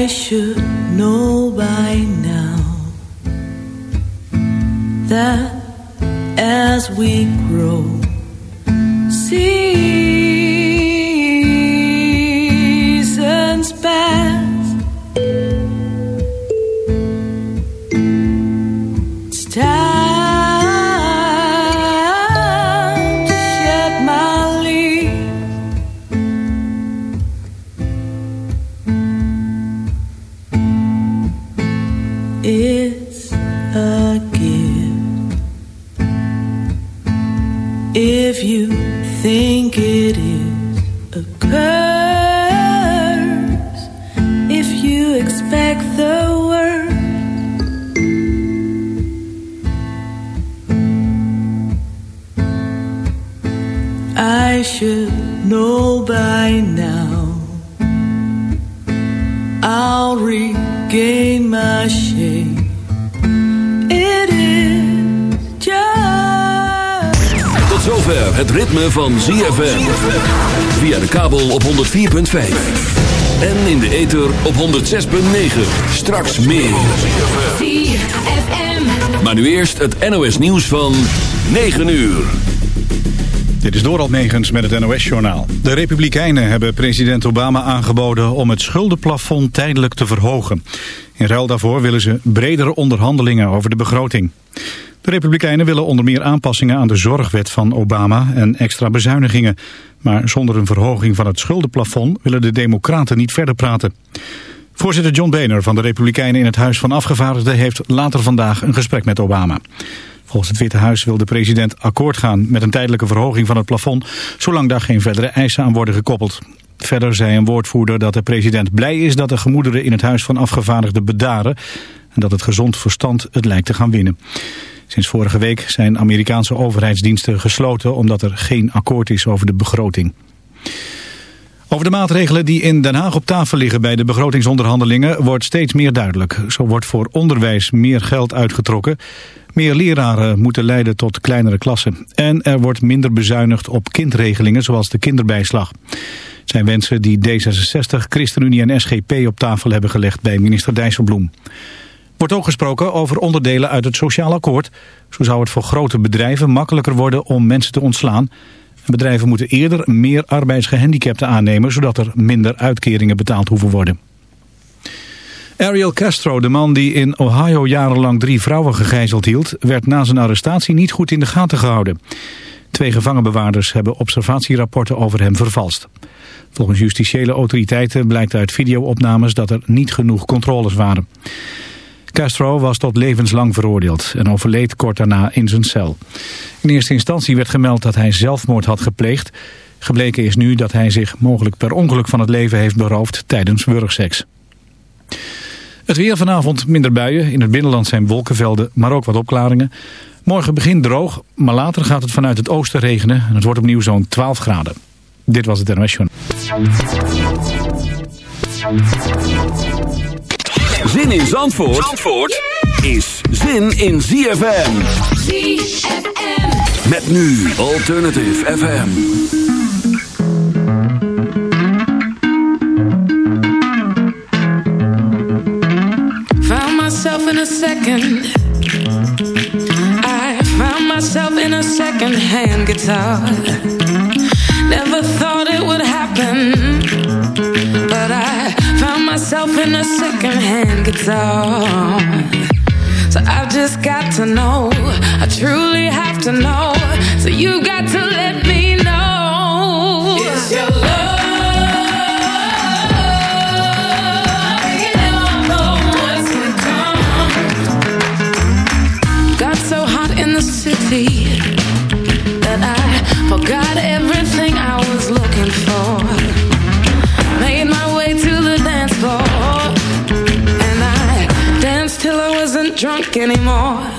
I should know by now that as we grow, seasons van ZFM. Via de kabel op 104.5. En in de ether op 106.9. Straks meer. ZFM. Maar nu eerst het NOS nieuws van 9 uur. Dit is Doral Megens met het NOS-journaal. De Republikeinen hebben president Obama aangeboden om het schuldenplafond tijdelijk te verhogen. In ruil daarvoor willen ze bredere onderhandelingen over de begroting. De Republikeinen willen onder meer aanpassingen aan de zorgwet van Obama en extra bezuinigingen. Maar zonder een verhoging van het schuldenplafond willen de Democraten niet verder praten. Voorzitter John Boehner van de Republikeinen in het Huis van Afgevaardigden heeft later vandaag een gesprek met Obama. Volgens het Witte Huis wil de president akkoord gaan met een tijdelijke verhoging van het plafond, zolang daar geen verdere eisen aan worden gekoppeld. Verder zei een woordvoerder dat de president blij is dat de gemoederen in het Huis van Afgevaardigden bedaren en dat het gezond verstand het lijkt te gaan winnen. Sinds vorige week zijn Amerikaanse overheidsdiensten gesloten omdat er geen akkoord is over de begroting. Over de maatregelen die in Den Haag op tafel liggen bij de begrotingsonderhandelingen wordt steeds meer duidelijk. Zo wordt voor onderwijs meer geld uitgetrokken. Meer leraren moeten leiden tot kleinere klassen. En er wordt minder bezuinigd op kindregelingen zoals de kinderbijslag. Het zijn wensen die D66, ChristenUnie en SGP op tafel hebben gelegd bij minister Dijsselbloem. Wordt ook gesproken over onderdelen uit het sociaal akkoord. Zo zou het voor grote bedrijven makkelijker worden om mensen te ontslaan. Bedrijven moeten eerder meer arbeidsgehandicapten aannemen... zodat er minder uitkeringen betaald hoeven worden. Ariel Castro, de man die in Ohio jarenlang drie vrouwen gegijzeld hield... werd na zijn arrestatie niet goed in de gaten gehouden. Twee gevangenbewaarders hebben observatierapporten over hem vervalst. Volgens justitiële autoriteiten blijkt uit videoopnames dat er niet genoeg controles waren. Castro was tot levenslang veroordeeld en overleed kort daarna in zijn cel. In eerste instantie werd gemeld dat hij zelfmoord had gepleegd. Gebleken is nu dat hij zich mogelijk per ongeluk van het leven heeft beroofd tijdens wurgseks. Het weer vanavond minder buien. In het binnenland zijn wolkenvelden, maar ook wat opklaringen. Morgen begint droog, maar later gaat het vanuit het oosten regenen. En het wordt opnieuw zo'n 12 graden. Dit was het NOS Journal. Zin in Zandvoort, Zandvoort is zin in ZFM. ZFM. Met nu Alternative FM. Found myself in a second. I found myself in a second hand guitar. Never thought it would happen. Myself in a second hand guitar. So I've just got to know. I truly have to know. So you got to let me know. It's your love. And I know what's to come. Got so hot in the city drunk anymore.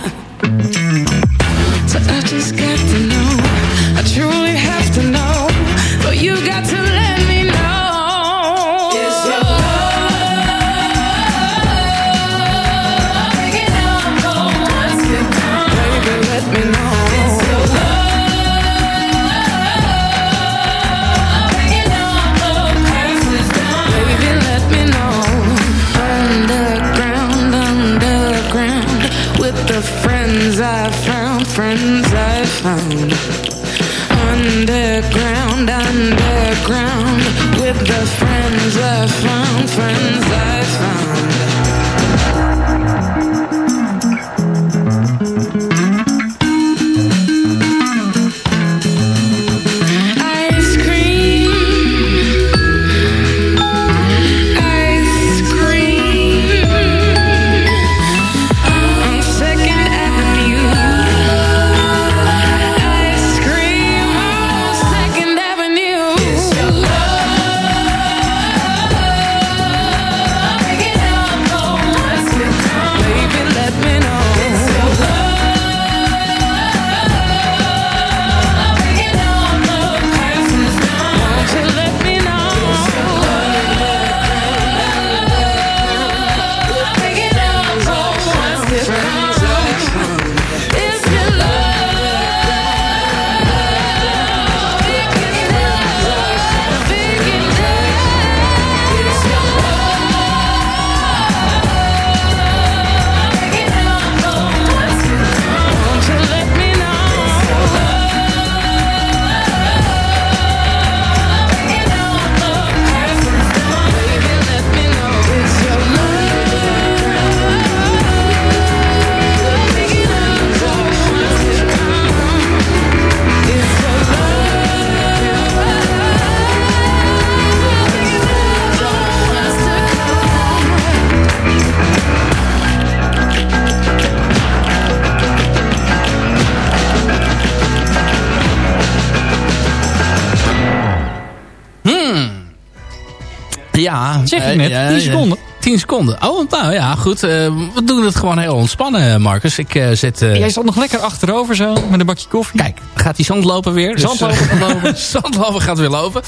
Ja. Zeg ik eh, net, ja, 10 ja. seconden. 10 seconden. Oh, nou ja, goed. eh, we doen het gewoon heel ontspannen, Marcus. Ik eh, zet... eh, Jij zat nog lekker achterover zo, met een bakje koffie. Kijk, gaat die zandlopen weer. Dus, Zandlopen eh, gaat lopen. zandlopen gaat weer lopen.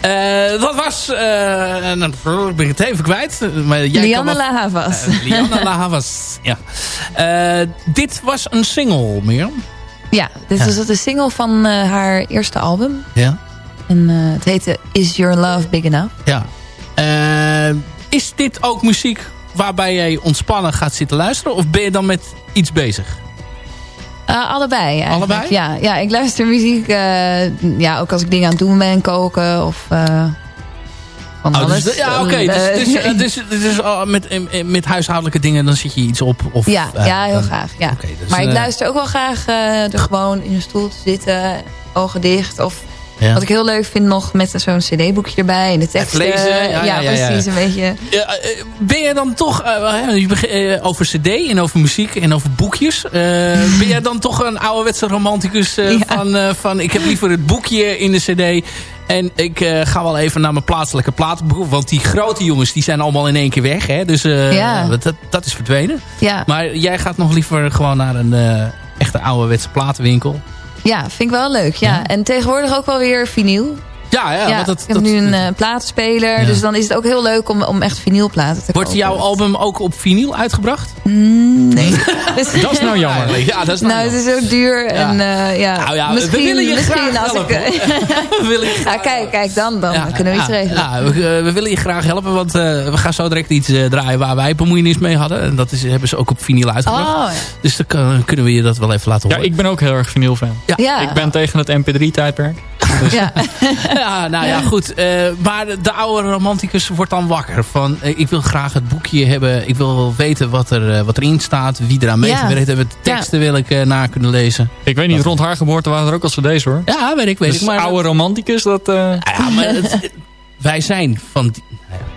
Eh, dat was... eh en dan ben ik het even kwijt. Maar jij La Havas. Eh, Lianne La Havas. Ja. Eh, dit was een single, meer. Ja, dit Ja. was de single van eh, haar eerste album. Ja. En eh, het heette Is Your Love Big Enough? ja. Is dit ook muziek waarbij jij ontspannen gaat zitten luisteren? Of ben je dan met iets bezig? Eh, allebei eigenlijk. Allebei? Ja, ja, ik luister muziek. eh, ja, ook als ik dingen aan het doen ben, koken of eh, van Oh, alles. dus, ja, oké. dus, Eh, dus, dus, dus, met, met huishoudelijke dingen, dan zit je iets op? Of, ja, ja, heel dan- graag. Ja. Dus, maar ik luister ook wel graag er gewoon in een stoel te zitten, ogen dicht. Of ja. wat ik heel leuk vind nog met zo'n cd-boekje erbij en de teksten. lezen, ja, ja, ja, ja. precies, een beetje. Eh, ben je dan toch, eh, over cd en over muziek en over boekjes, ben jij dan toch een ouderwetse romanticus van, van ik heb liever het boekje in de cd en ik ga wel even naar mijn plaatselijke platenboek, want die grote jongens die zijn allemaal in één keer weg, hè? dus Ja. dat, dat is verdwenen. Ja, Maar jij gaat nog liever gewoon naar een echte ouderwetse platenwinkel. Ja, vind ik wel leuk. Ja. Ja. En tegenwoordig ook wel weer vinyl. Ja, ja, Ja, want dat, ik heb dat- nu een eh, platenspeler. Ja. Dus dan is het ook heel leuk om, om echt vinylplaten te Wordt kopen. jouw album ook op vinyl uitgebracht? Mm, nee. Dat is nou jammer. Ja, dat is nou, Nou, het is zo duur. En, eh, ja. Nou ja, misschien, we willen je misschien graag als helpen. ik, we willen je ja, kijk, kijk, dan, dan kunnen we iets ja, regelen. Ja, we, eh, we willen je graag helpen, want eh, we gaan zo direct iets eh, draaien waar wij bemoeienis mee hadden. En dat is, hebben ze ook op vinyl uitgebracht. Oh, Dus dan kunnen we je dat wel even laten Ja, horen. ik ben ook heel erg vinylfan. ja. ja. Ik ben tegen het mp3-tijdperk. Ja. Ja, nou ja, goed. eh, maar de oude romanticus wordt dan wakker. Van, eh, ik wil graag het boekje hebben. Ik wil wel weten wat, er, eh, wat erin staat. Wie eraan Ja. meegewerkt heeft. De teksten wil ik eh, na kunnen lezen. Ik weet niet, rond haar geboorte waren er ook al cd's hoor. Ja, weet ik, weet Dus ik. Maar, oude romanticus, dat... eh, ja, maar het- wij zijn van... die-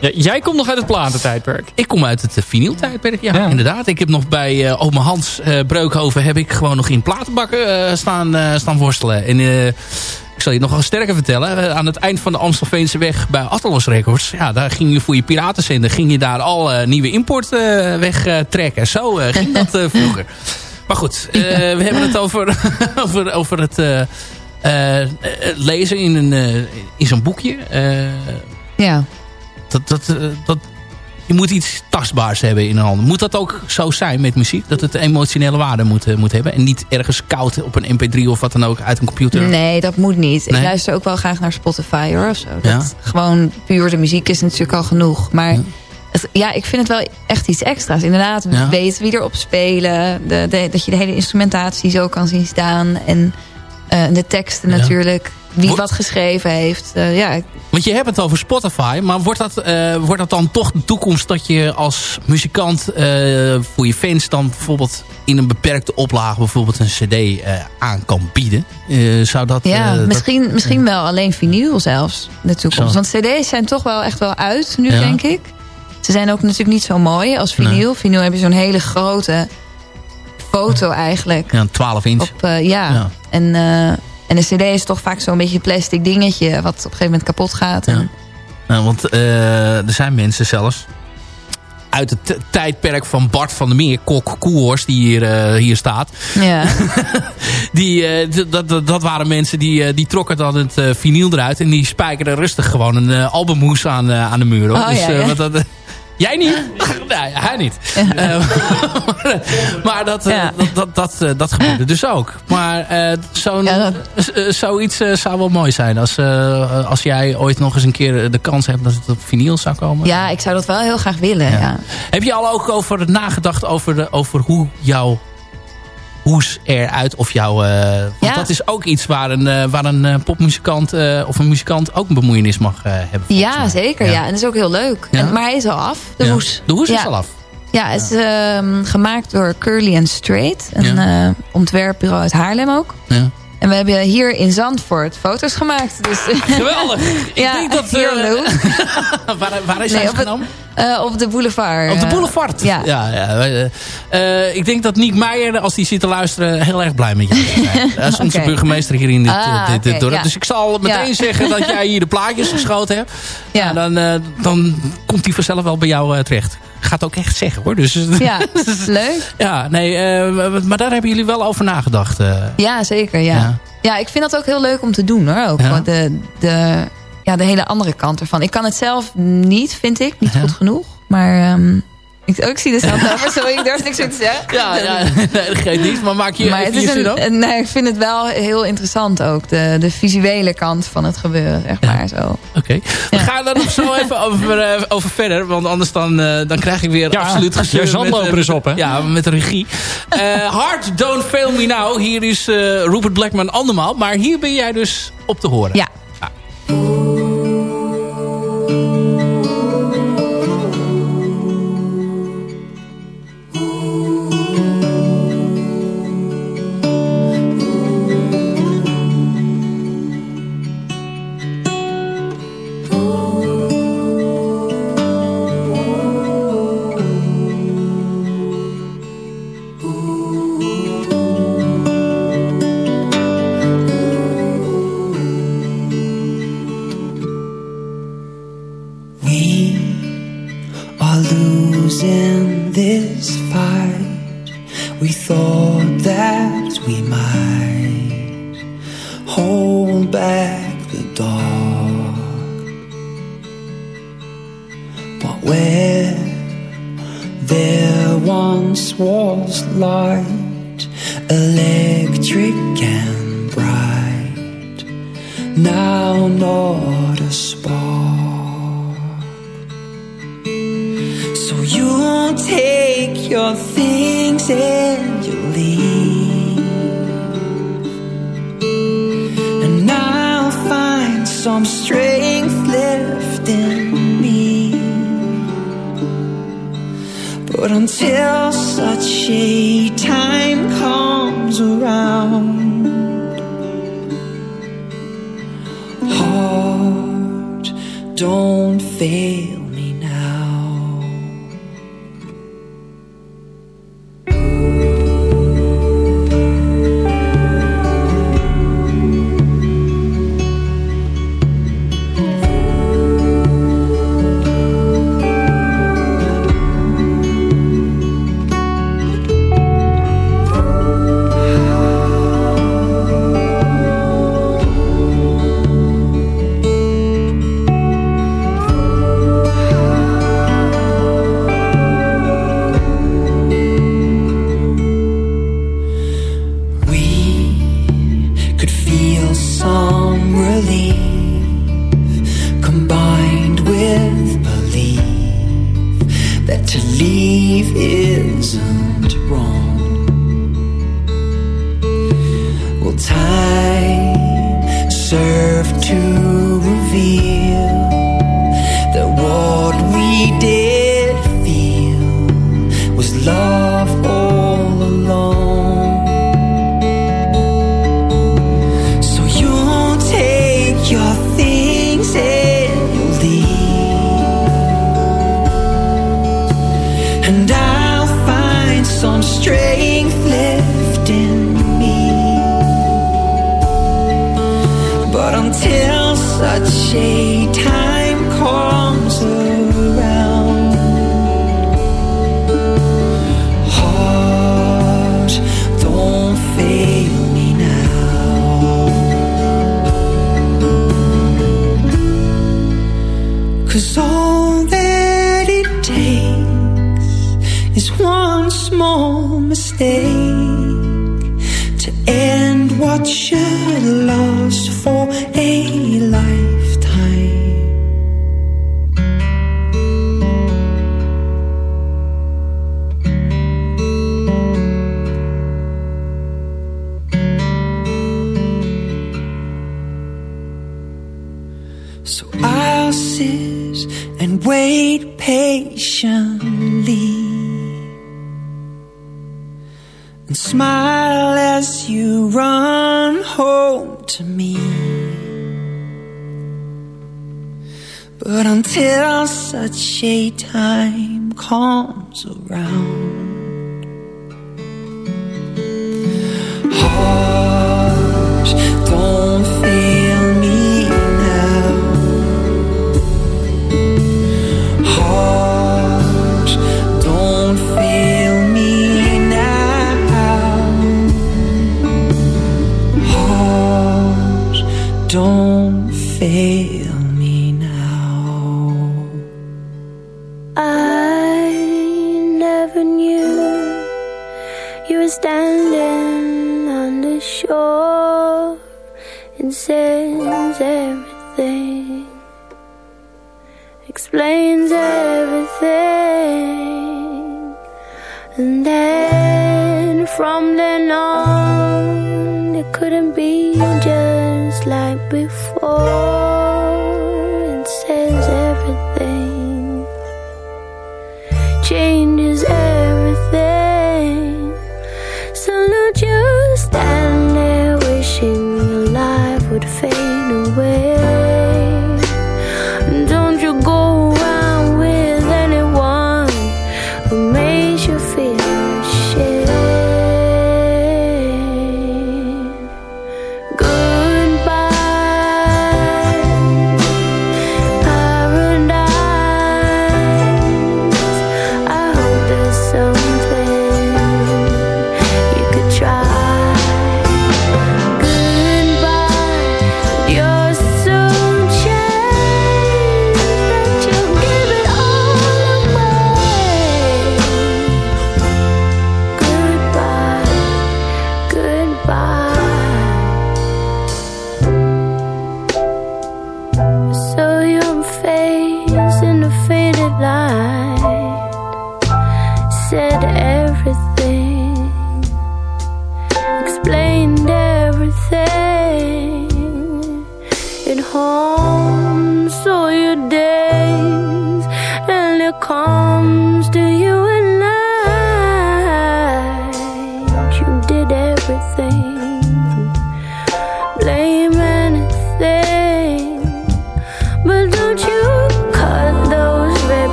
ja, jij komt nog uit het platentijdperk. Ik kom uit het uh, vinyltijdperk, ja, Ja. inderdaad. Ik heb nog bij uh, oma Hans uh, Breukhoven... heb ik gewoon nog in platenbakken uh, staan, staan worstelen. En ik zal je nog wel sterker vertellen. aan het eind van de Amstelveense weg bij Atlas Records... Ja, daar ging je voor je piratenzender... ging je daar al nieuwe import wegtrekken. Zo ging dat vroeger. Maar goed, we hebben het over, over, over het... lezen in, een, in zo'n boekje. ja. Dat, dat, dat, je moet iets tastbaars hebben in een handen. Moet dat ook zo zijn met muziek? Dat het emotionele waarde moet, moet hebben? En niet ergens koud op een mp3 of wat dan ook uit een computer? Nee, dat moet niet. Nee? Ik luister ook wel graag naar Spotify hoor. Of zo. Dat Ja. Gewoon puur de muziek is natuurlijk al genoeg. Maar Ja. ik vind het wel echt iets extra's. Inderdaad, Ja. weten wie erop spelen. De, de, dat je de hele instrumentatie zo kan zien staan. En uh, de teksten Ja. natuurlijk. Wie wat geschreven heeft. Uh, ja, Want je hebt het over Spotify. Maar wordt dat, uh, wordt dat dan toch de toekomst dat je als muzikant uh, voor je fans dan bijvoorbeeld in een beperkte oplage bijvoorbeeld een cd aan kan bieden? Zou dat... ja misschien, dat, misschien wel alleen vinyl zelfs in de toekomst. Zo. Want cd's zijn toch wel echt wel uit nu, Ja. denk ik. Ze zijn ook natuurlijk niet zo mooi als vinyl. Nee. Vinyl heb je zo'n hele grote foto eigenlijk. Ja, een 12 inch. Op, ja. Ja. En, en de cd is toch vaak zo'n beetje een plastic dingetje... wat op een gegeven moment kapot gaat. Ja. En, Nou, want uh, er zijn mensen zelfs uit het tijdperk van Bart van der Meer, kok Koerhorst, die hier, uh, hier staat. Ja. die, uh, dat, dat, dat waren mensen die, die trokken dan het vinyl eruit en die spijkerden rustig gewoon een albumhoes aan, aan de muur. Hoor. Oh, dus, ja, ja. Dat, Jij niet? nee, hij niet. Ja. maar, maar dat, Ja. dat, dat, dat, dat, dat gebeurde dus ook. Maar uh, zo'n Ja, zoiets uh, zou wel mooi zijn. Als, als jij ooit nog eens een keer de kans hebt dat het op vinyl zou komen. ja, ik zou dat wel heel graag willen. Ja. Heb je al ook over nagedacht over, de, over hoe jouw hoes eruit of jouw... Want Ja. dat is ook iets waar een, uh, waar een uh, popmuzikant of een muzikant ook een bemoeienis mag hebben. Ja, mij. zeker. Ja. en dat is ook heel leuk. En, maar hij is al af, de hoes. De hoes is al af. Ja, het is ehm, gemaakt door Curly and Straight. Een Ja. eh, ontwerpbureau uit Haarlem ook. Ja. En we hebben hier in Zandvoort foto's gemaakt. Dus, Geweldig. ja, ik denk dat... hier leuk. waar, waar is Nee, hij op, het, genomen? eh, op de boulevard. Op de eh, boulevard. ja. ja, ja ik denk dat Niek Meijer, als die zit te luisteren, heel erg blij met zal zijn. Dat is onze burgemeester hier in dit, Ah, dit, dorp. ja. Dus ik zal meteen zeggen dat jij hier de plaatjes geschoten hebt. Ja. Ja. dan, dan komt hij vanzelf wel bij jou terecht. Gaat ook echt zeggen hoor. Dus, Ja, leuk. ja, nee, eh, maar daar hebben jullie wel over nagedacht. eh. Ja, zeker. Ja. Ja. Ja. ik vind dat ook heel leuk om te doen hoor. Ook Ja. de, de, ja, de hele andere kant ervan. Ik kan het zelf niet, vind ik. Niet Ja. goed genoeg. Maar ehm, ik, oh, ik zie de over. Sorry, ik durf niks meer te zeggen. Ja, ja nee, dat geeft niet. Maar maak je Maar het is je een, een- nee, ik vind het wel heel interessant ook. De, de visuele kant van het gebeuren, zeg Ja. maar. Zo. Oké. We Ja. gaan er nog zo even over, eh, over verder. Want anders dan, eh, dan krijg ik weer Ja, absoluut je gezeur zandloper met, eh, is op, hè? Ja, met de regie. Eh Hard Don't Fail Me Now. Hier is eh, Rupert Blackman andermaal. Maar hier ben jij dus op te horen. Ja. We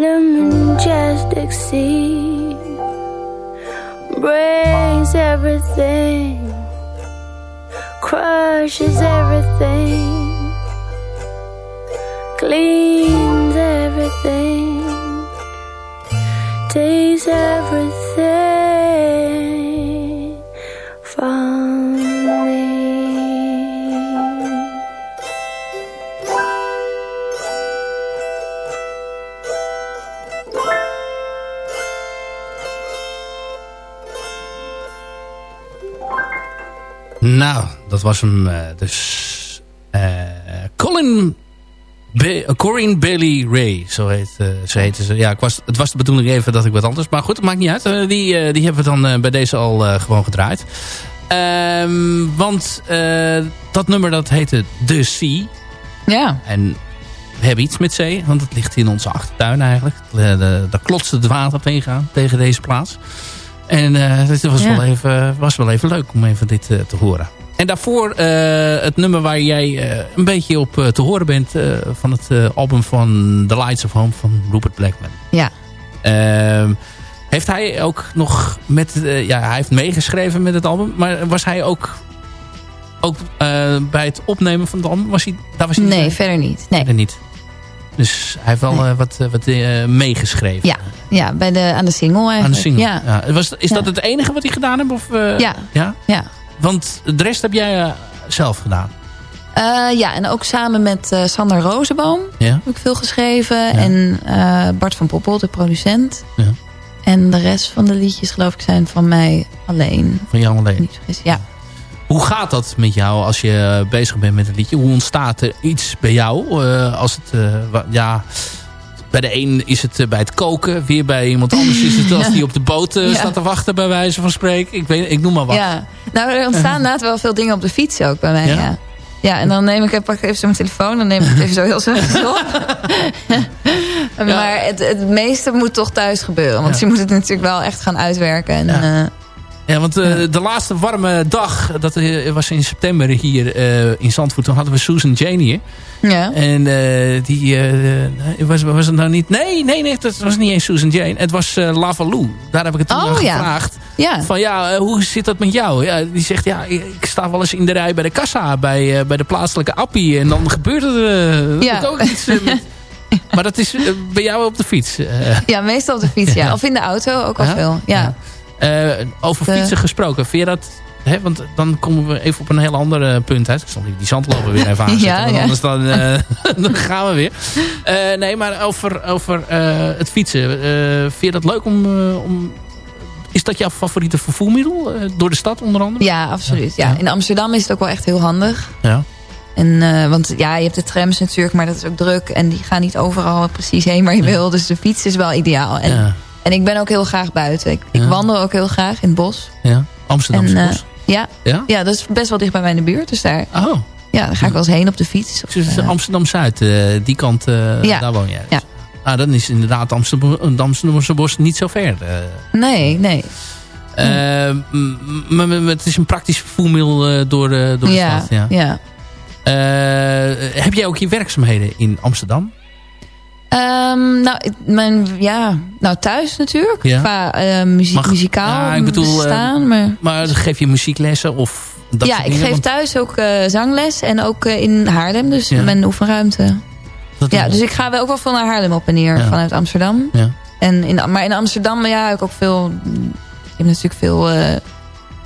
The majestic sea, breaks everything, crushes everything, cleans everything, takes everything dat was hem eh, dus. eh, Colin... Corinne Bailey Ray, zo heet, ze heette ze. Ja, ik was, het was de bedoeling even dat ik wat anders... Maar goed, het maakt niet uit. Die, die hebben we dan bij deze al gewoon gedraaid. Ehm, want dat nummer dat heette The Sea. Ja. En we hebben iets met zee, want het ligt in onze achtertuin eigenlijk. Daar klotste het water tegenaan, tegen deze plaats. En het was, Ja. wel even, was wel even leuk om even dit te horen. En daarvoor eh, het nummer waar jij eh, een beetje op eh, te horen bent... van het album van The Lights of Home van Rupert Blackman. Ja. Ehm, heeft hij ook nog met... ja, hij heeft meegeschreven met het album. Maar was hij ook, ook bij het opnemen van het album? Was hij, daar was hij Nee, verder niet. Nee. Verder niet. Dus hij heeft wel Nee. wat, wat meegeschreven. Ja, ja bij de, aan de single eigenlijk. Aan de single. Ja. Ja. Was, is dat het enige wat hij gedaan heeft? Of, Ja. ja? Ja. Want de rest heb jij eh, zelf gedaan. Eh, ja, en ook samen met eh, Sander Rozenboom Ja? heb ik veel geschreven. En Bart van Poppel, de producent. Ja. En de rest van de liedjes geloof ik zijn van mij alleen. Van Jan alleen. Niet vergis. Ja. Hoe gaat dat met jou als je bezig bent met een liedje? Hoe ontstaat er iets bij jou? als het, ja, bij de een is het eh, bij het koken. Weer bij iemand anders is het als die op de boot eh, Ja. staat te wachten bij wijze van spreken. Ik, weet, ik noem maar wat. ja. Nou, er ontstaan inderdaad wel veel dingen op de fiets ook bij mij. Ja? Ja. ja. en dan neem ik, pak ik even zo mijn telefoon. Dan neem ik het even zo heel zachtjes op. Maar het, het meeste moet toch thuis gebeuren. Want je moet het natuurlijk wel echt gaan uitwerken. En, Ja. Ja, want eh, de laatste warme dag, dat eh, was in september hier eh, in Zandvoort. Toen hadden we Susan Jane hier. ja. En die, was, was het nou niet... Nee, nee, nee, dat was niet eens Susan Jane. Het was Lavalou. Daar heb ik het toen Oh, ja. gevraagd. ja. Van ja, hoe zit dat met jou? Ja, die zegt, ja, ik sta wel eens in de rij bij de kassa. Bij, bij de plaatselijke appie. En dan gebeurt er Ja. ook iets. met- maar dat is bij jou op de fiets. ja, meestal op de fiets. Ja. Of in de auto ook al veel. Ja. Eh, over De- fietsen gesproken. Vind je dat... Hè, want dan komen we even op een heel ander eh, punt uit. Ik zal die, zandloper weer even aanzetten. Ja, ja. anders dan, eh, dan gaan we weer. Eh, nee, maar over, over eh, het fietsen. eh, vind je dat leuk om... eh, om is dat jouw favoriete vervoermiddel? eh, door de stad onder andere? Ja, absoluut. Ja. In Amsterdam is het ook wel echt heel handig. Ja. En, eh, want ja, je hebt de trams natuurlijk, maar dat is ook druk. En die gaan niet overal precies heen waar je wil. Dus de fiets is wel ideaal. En, ja. En ik ben ook heel graag buiten. Ik, wandel ook heel graag in het bos. ja. Amsterdamse En, eh, bos. Ja, Ja? ja, dat is best wel dicht bij mij in de buurt. Dus daar, Oh, ja, daar ga ik wel eens heen op de fiets. Of, dus eh, Amsterdam-Zuid. eh, die kant, Ja. daar woon jij. Ja. Nou, dan is inderdaad Amsterdam, het Amsterdamse bos niet zo ver. nee, nee. Eh, m- m- m- het is een praktisch vervoermiddel door, door de ja, stad. Ja. ja. Heb jij ook je werkzaamheden in Amsterdam? Ehm, nou, mijn, ja, nou, thuis natuurlijk. Ja. Qua eh, muziek, Mag- muzikaal Ja, ik bedoel, eh, staan. Maar... Maar geef je muzieklessen of dat ja, ik geef Want thuis ook eh, zangles. En ook in Haarlem, dus Ja. mijn oefenruimte. dat Ja, dus ik ga wel ook wel veel naar Haarlem op en neer Ja. vanuit Amsterdam. Ja. En in, maar in Amsterdam ja, heb ik ook veel... Je hebt natuurlijk veel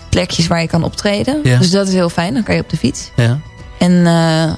plekjes waar je kan optreden. Dus dat is heel fijn. Dan kan je op de fiets. ja. En eh,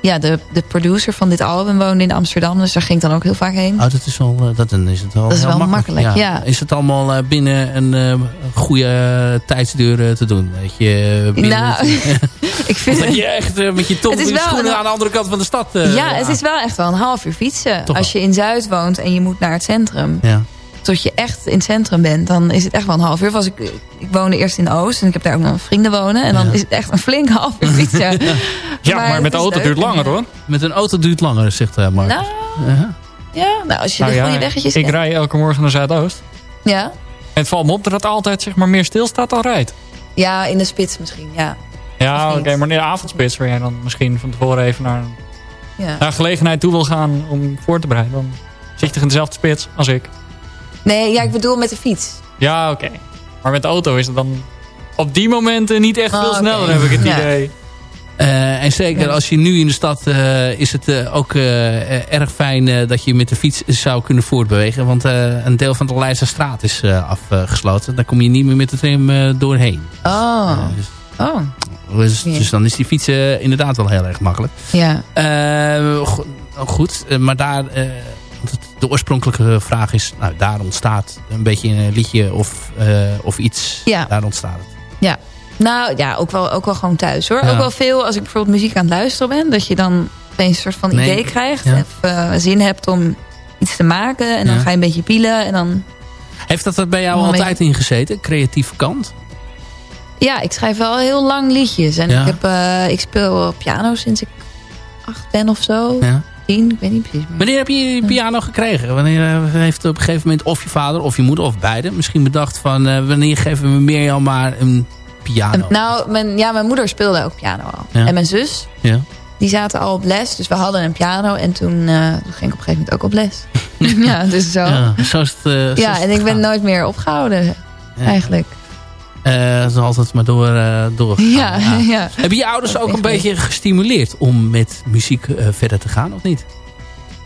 ja, de, de producer van dit album woonde in Amsterdam. Dus daar ging ik dan ook heel vaak heen. Oh, dat is wel, eh, dat, dan is het wel Dat is wel makkelijk, ja. Is het allemaal eh, binnen een eh, goede tijdsduur te doen? Dat je binnen Nou, ik vind dat je echt met je is in schoenen een- aan de andere kant van de stad... ja, het is wel echt wel een half uur fietsen. Toch Als je in Zuid woont en je moet naar het centrum. Ja. Tot je echt in het centrum bent, dan is het echt wel een half uur. Als ik, ik woonde eerst in Oost en ik heb daar ook nog vrienden wonen. En dan Ja. is het echt een flink half uur fietsen. Ja, maar, met de auto leuk. duurt langer hoor. Met een auto duurt langer, zegt uh, Mark. Nou, Ja. ja, nou als je Nou de ja, goede weggetjes ik rij elke morgen naar Zuidoost. Ja? En het valt me op dat het altijd zeg maar, meer stilstaat dan rijdt. ja, in de spits misschien, ja. Ja, oké, maar in de avondspits waar jij dan misschien van tevoren even naar, ja. naar een gelegenheid toe wil gaan om voor te bereiden. Dan zit je toch in dezelfde spits als ik. Nee, ja, ik bedoel met de fiets. Ja, oké. Maar met de auto is het dan op die momenten niet echt Oh, veel oké. sneller, heb ik het Ja. idee. Eh, en zeker als je nu in de stad eh, is het eh, ook erg fijn eh, dat je met de fiets zou kunnen voortbewegen. Want eh, een deel van de Leidse straat is eh, afgesloten. Daar kom je niet meer met de tram eh, doorheen. Oh, dus, oh. dus, dus dan is die fietsen inderdaad wel heel erg makkelijk. Ja. Eh, go- goed, maar daar... de oorspronkelijke vraag is... Nou, daar ontstaat een beetje een liedje of, eh, of iets. Ja. Daar ontstaat het. Ja. Nou ja, ook wel, ook wel gewoon thuis hoor. Ja. Ook wel veel als ik bijvoorbeeld muziek aan het luisteren ben. Dat je dan opeens een soort van Nee. idee krijgt. Ja. Of eh, zin hebt om iets te maken. En dan ga je een beetje pielen. En dan... Heeft dat er bij jou altijd in gezeten? Creatieve kant? Ja, ik schrijf wel heel lang liedjes. En ik, heb, eh, ik speel piano sinds ik acht ben of zo. Ja. Ik weet niet precies meer. Wanneer heb je je piano gekregen? Wanneer eh, heeft op een gegeven moment of je vader of je moeder of beide misschien bedacht van... eh, wanneer geven we Mirjam maar een piano? Nou, mijn, ja, mijn moeder speelde ook piano al. Ja. En mijn zus, ja. die zaten al op les. Dus we hadden een piano. En toen, eh, toen ging ik op een gegeven moment ook op les. ja, dus zo. Ja, Ja, zo is het, zo is het en ik ben nooit meer opgehouden. Eigenlijk. Eh, het is altijd maar door, eh doorgegaan. Ja, ja. Hebben je ouders ook een beetje gestimuleerd om met muziek eh, verder te gaan, of niet?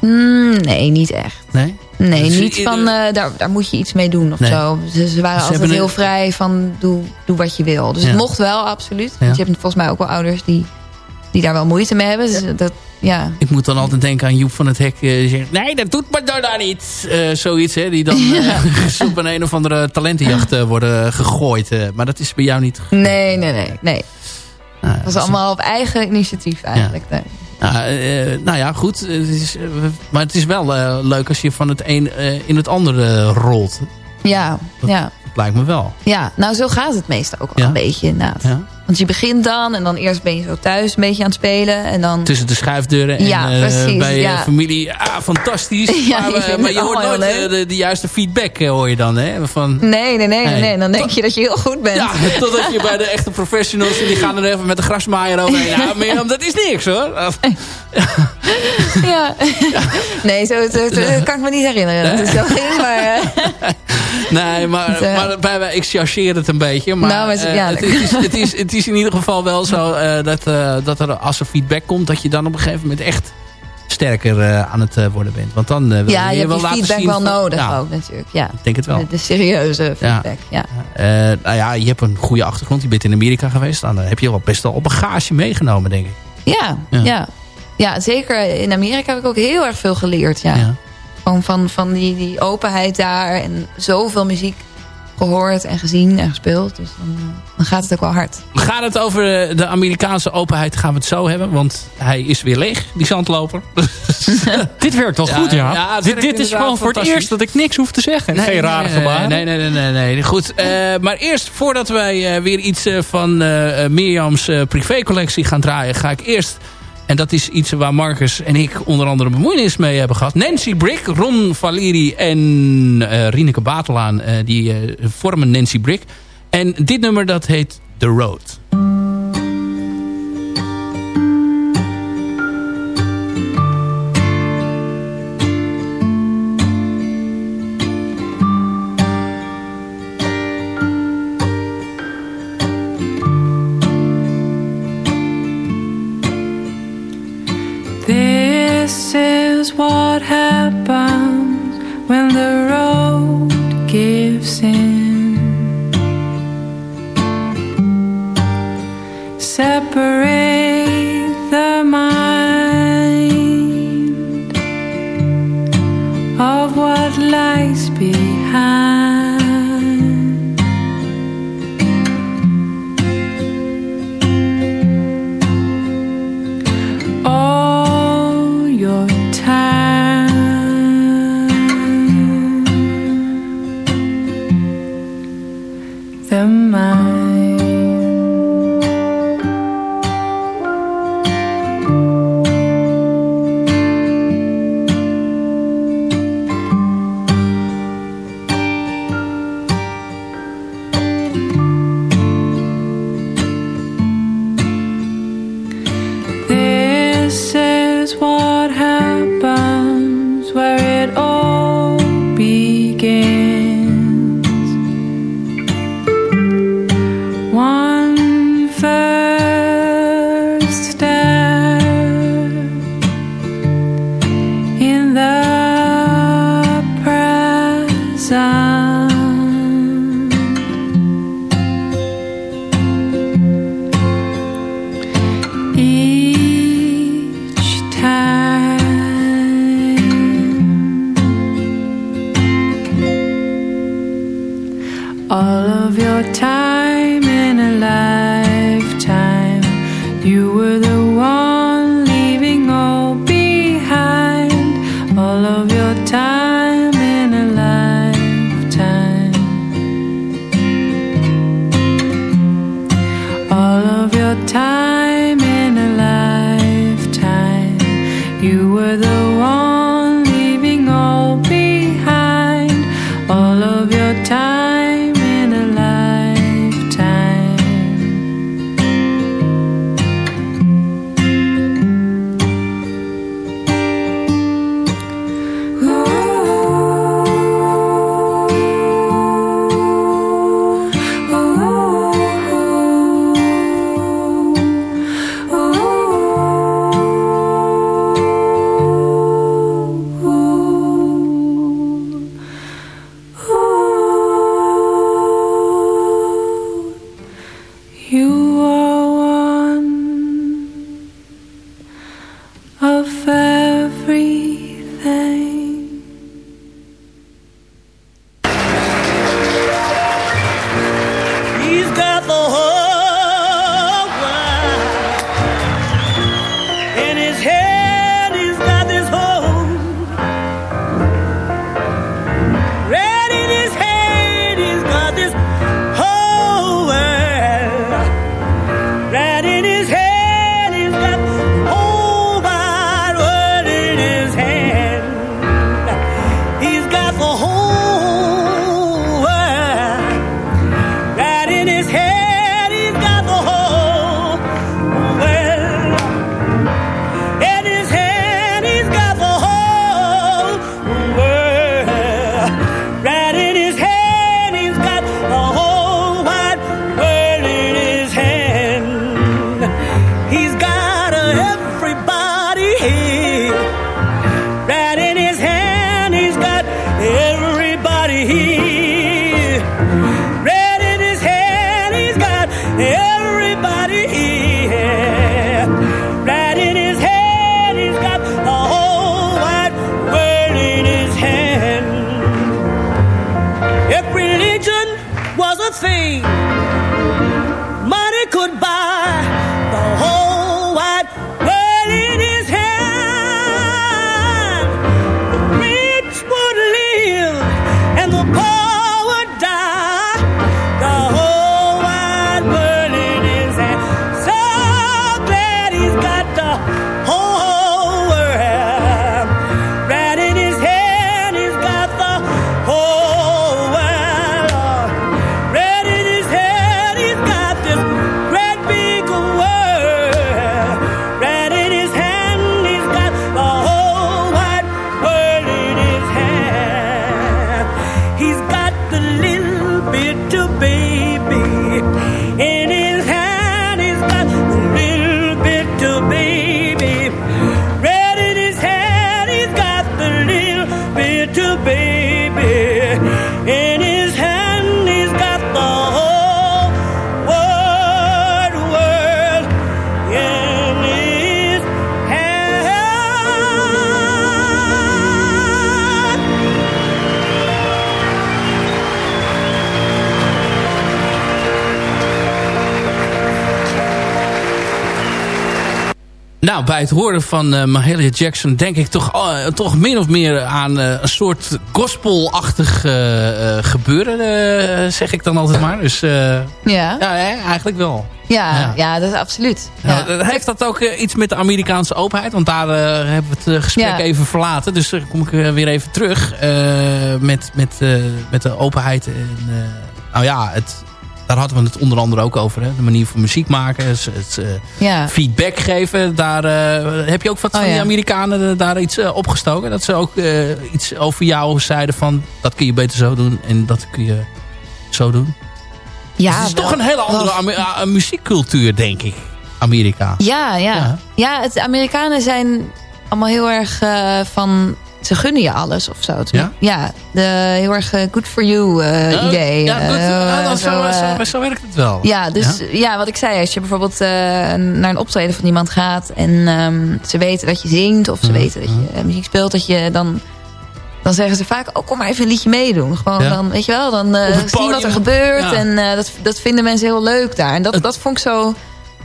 Mm, nee, niet echt. Nee? Nee, Dus niet van eh, daar, daar moet je iets mee doen of Nee. zo. Ze, ze waren altijd heel een- vrij van doe, doe wat je wil. Dus Ja. het mocht wel, absoluut. Want je hebt volgens mij ook wel ouders die, die daar wel moeite mee hebben. Dus dat, ja. Ik moet dan altijd denken aan Joep van het Hek. eh, Die zegt, nee, dat doet Madonna niet. Eh, zoiets, hè. Die dan eh, op een een of andere talentenjacht worden gegooid. maar dat is bij jou niet... Nee, nee, nee. nee. Nou, Dat was is- allemaal op eigen initiatief eigenlijk. Nee. Nou, ja, goed. Het is, maar het is wel leuk als je van het een in het andere rolt. Ja, ja. Dat lijkt me wel. ja, nou zo gaat het meestal ook wel Ja? een beetje inderdaad. Ja? Want je begint dan en dan eerst ben je zo thuis een beetje aan het spelen. En dan... Tussen de schuifdeuren en Ja, eh, bij je ja. familie. Ah, fantastisch. Ja, maar, eh, maar je het hoort nooit eh, de, de juiste feedback hoor je dan. Hè? Van, Nee, nee, nee, nee. Dan denk je dat je heel goed bent. ja, totdat je bij de echte professionals... die gaan er even met de grasmaaier overheen. Mirjam, dat is niks hoor. Ja. Nee, zo, zo, zo kan ik me niet herinneren dat het zo ging. Maar Nee, maar, eh, maar bij, wij- ik chargeer het een beetje. Maar, Nou, maar eh, ja, het, is, het, is, het is in ieder geval wel zo eh, dat, dat er als er feedback komt... dat je dan op een gegeven moment echt sterker aan het worden bent. Want dan eh, wil ja, je je hebt wel die laten feedback zien... wel van- nodig ja, ook natuurlijk. Ja. ik denk het wel. De, de serieuze feedback, ja. Nou ja, je hebt een goede achtergrond. Je bent in Amerika geweest. Dan heb je wel best wel op bagage meegenomen, denk ik. Ja, Ja. ja. ja. zeker in Amerika heb ik ook heel erg veel geleerd. Ja. Gewoon van, van die, die openheid daar en zoveel muziek gehoord en gezien en gespeeld. Dus dan, dan gaat het ook wel hard. We gaan het over de Amerikaanse openheid gaan we het zo hebben. Want hij is weer leeg, die zandloper. Dit werkt wel Ja, goed, ja. ja, dit, dit is gewoon voor het eerst dat ik niks hoef te zeggen. Geen rare nee, gebaren. Nee, nee, nee, nee, nee. Goed, eh, maar eerst voordat wij eh, weer iets eh, van Mirjams eh, privécollectie gaan draaien... ga ik eerst, en dat is iets waar Marcus en ik onder andere bemoeienis mee hebben gehad... Nancy Brick, Ron Valeri en eh Rieneke Batelaan, eh, die eh, vormen Nancy Brick. En dit nummer dat heet The Road. Nou, bij het horen van uh, Mahalia Jackson denk ik toch, eh, toch min of meer aan eh, een soort gospelachtig eh, eh, gebeuren, eh, zeg ik dan altijd maar. Dus eh, Ja, ja, hè, eigenlijk wel. ja, Ja. ja. dat is absoluut. Ja. Heeft dat ook eh, iets met de Amerikaanse openheid? Want daar eh, hebben we het eh, gesprek Ja. even verlaten. Dus dan kom ik eh, weer even terug eh, met, met, eh, met de openheid. En, eh, nou ja, het, daar hadden we het onder andere ook over. Hè? De manier van muziek maken. Het, het, eh, Ja. feedback geven. Daar eh, heb je ook wat Oh, van die. Amerikanen eh, daar iets opgestoken. Dat ze ook iets over jou zeiden van... dat kun je beter zo doen en dat kun je zo doen. ja Dus het is wel- toch een hele andere wel- muziekcultuur, denk ik. Amerika. Ja, ja. Ja. Ja, het, de Amerikanen zijn allemaal heel erg van... Ze gunnen je alles of zo. Ja? Ja, de heel erg eh, good for you eh, idee. Ja, dat, eh, zo, zo, zo, zo werkt het wel. Ja, dus ja? wat ik zei, als je bijvoorbeeld naar een optreden van iemand gaat en ehm, ze weten dat je zingt of ze Mhm, weten dat je eh, muziek speelt, dat je dan, dan zeggen ze vaak, oh kom maar even een liedje meedoen. Gewoon Ja. dan, weet je wel, dan het zien wat er gebeurt Ja. en dat, dat vinden mensen heel leuk daar. En dat, Het- dat vond ik zo,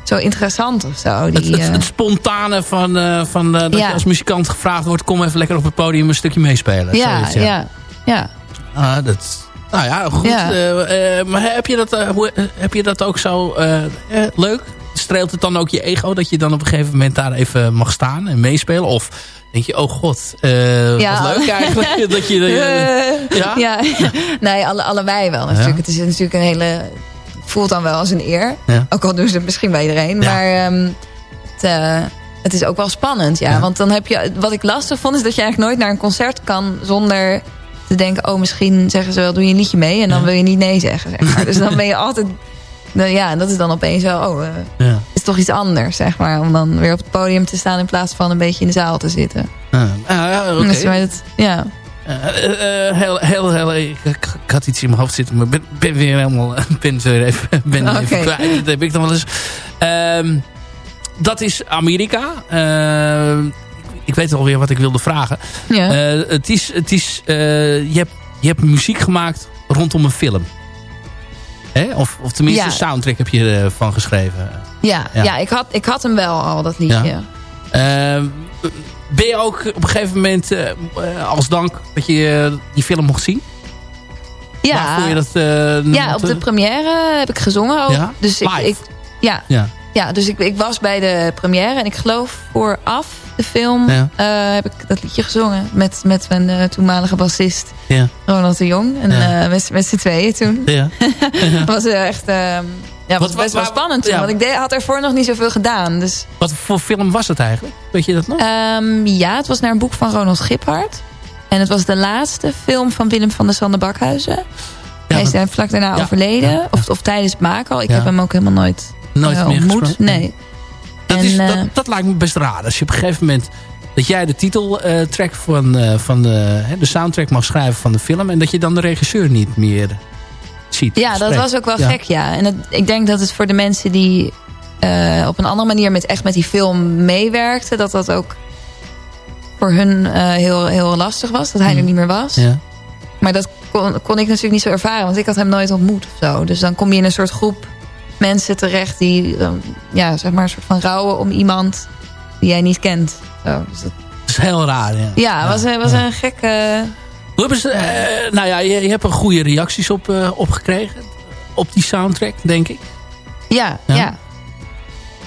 zo interessant of zo. Die, het, eh, het spontane van, eh, van eh, dat Ja. je als muzikant gevraagd wordt... kom even lekker op het podium een stukje meespelen. ja, Zoiets, ja, ja. Ah, dat, nou ja, goed. Ja. Maar heb je, dat, hoe, heb je dat ook zo leuk? Streelt het dan ook je ego dat je dan op een gegeven moment daar even mag staan en meespelen? Of denk je, oh god, eh, Ja. wat leuk eigenlijk. dat je, Eh, ja? ja. nee, alle, allebei wel natuurlijk. Het is natuurlijk een hele... Voelt dan wel als een eer. Ja. Ook al doen ze het misschien bij iedereen. Ja. Maar ehm, het, eh, het is ook wel spannend, ja. Ja. Want dan heb je... Wat ik lastig vond, is dat je eigenlijk nooit naar een concert kan... zonder te denken, oh, misschien zeggen ze wel, doe je een liedje mee. En dan wil je niet nee zeggen, zeg maar. dus dan ben je altijd... Nou ja, en dat is dan opeens wel, oh, ja. is toch iets anders, zeg maar. Om dan weer op het podium te staan in plaats van een beetje in de zaal te zitten. Ah, ah, ja, oké. Dus, maar ja. Eh, eh, eh, heel, heel, heel, ik, had iets in mijn hoofd zitten, maar ben, ben weer helemaal ben weer even, ben Oké. even kwijt. Dat heb ik dan wel eens. Ehm, dat is Amerika. Ehm, ik weet alweer wat ik wilde vragen. ja. Het is, het is, eh, je, hebt, je hebt muziek gemaakt rondom een film. Hè? Of, of tenminste, Ja. een soundtrack heb je ervan geschreven. Ja, Ja. ja. ik, had, ik had hem wel al, dat liedje. Ja. Ben je ook op een gegeven moment eh, eh, als dank dat je eh, die film mocht zien? Ja, je dat, ja op de première heb ik gezongen ook. Ja? Dus ik, ja, Ja. ja, dus ik, ik was bij de première en ik geloof vooraf de film Ja. heb ik dat liedje gezongen. Met, met mijn toenmalige bassist Ja. Ronald de Jong. En Ja. eh, met, met z'n tweeën toen. Ja. Dat was echt ja, Wat- was best wel spannend toen. ja. Want ik deed, had ervoor nog niet zoveel gedaan. Dus Wat voor film was het eigenlijk? Weet je dat nog? Ehm, ja, het was naar een boek van Ronald Giphart. En het was de laatste film van Willem van der Sander Bakhuizen. Hij is daar vlak daarna Ja, overleden. ja. Of, of tijdens het maken al. Ik heb hem ook helemaal nooit, Nooit meer ontmoet. gesproken? Nee. Dat, En, is, eh, dat, dat lijkt me best raar. Als je op een gegeven moment... dat jij de titeltrack van, eh, van de, hè, de soundtrack mag schrijven van de film... en dat je dan de regisseur niet meer ziet. Ja, dat was ook wel Ja. gek, ja. En het, ik denk dat het voor de mensen die eh, op een andere manier met, echt met die film meewerkten... dat dat ook voor hun eh, heel, heel lastig was. Dat hij er Mhm. niet meer was. Ja. Maar dat kon, kon ik natuurlijk niet zo ervaren, want ik had hem nooit ontmoet of zo. Dus dan kom je in een soort groep mensen terecht die, eh, ja, zeg maar, een soort van rouwen om iemand die jij niet kent. Zo, dus dat, Dat is heel raar. Ja, ja, het was, een- was een gekke... Ze, eh, nou ja, je, je hebt er goede reacties op, eh, op gekregen. Op die soundtrack, denk ik. Ja, Ja. ja.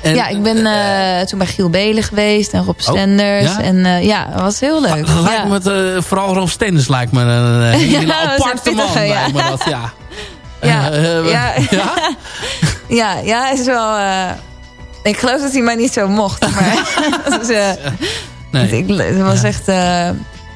En, ja, ik ben eh, toen bij Giel Belen geweest en Rob Stenders. ja? En ja, dat was heel leuk. lijkt ja. me het, eh, vooral Rolf Stenders lijkt me een hele een aparte man. ja. lijkt me dat, ja. Ja, ja. ja? Ja, ja, hij is wel... ik geloof dat hij mij niet zo mocht. Maar dus, Nee. ik, het was echt...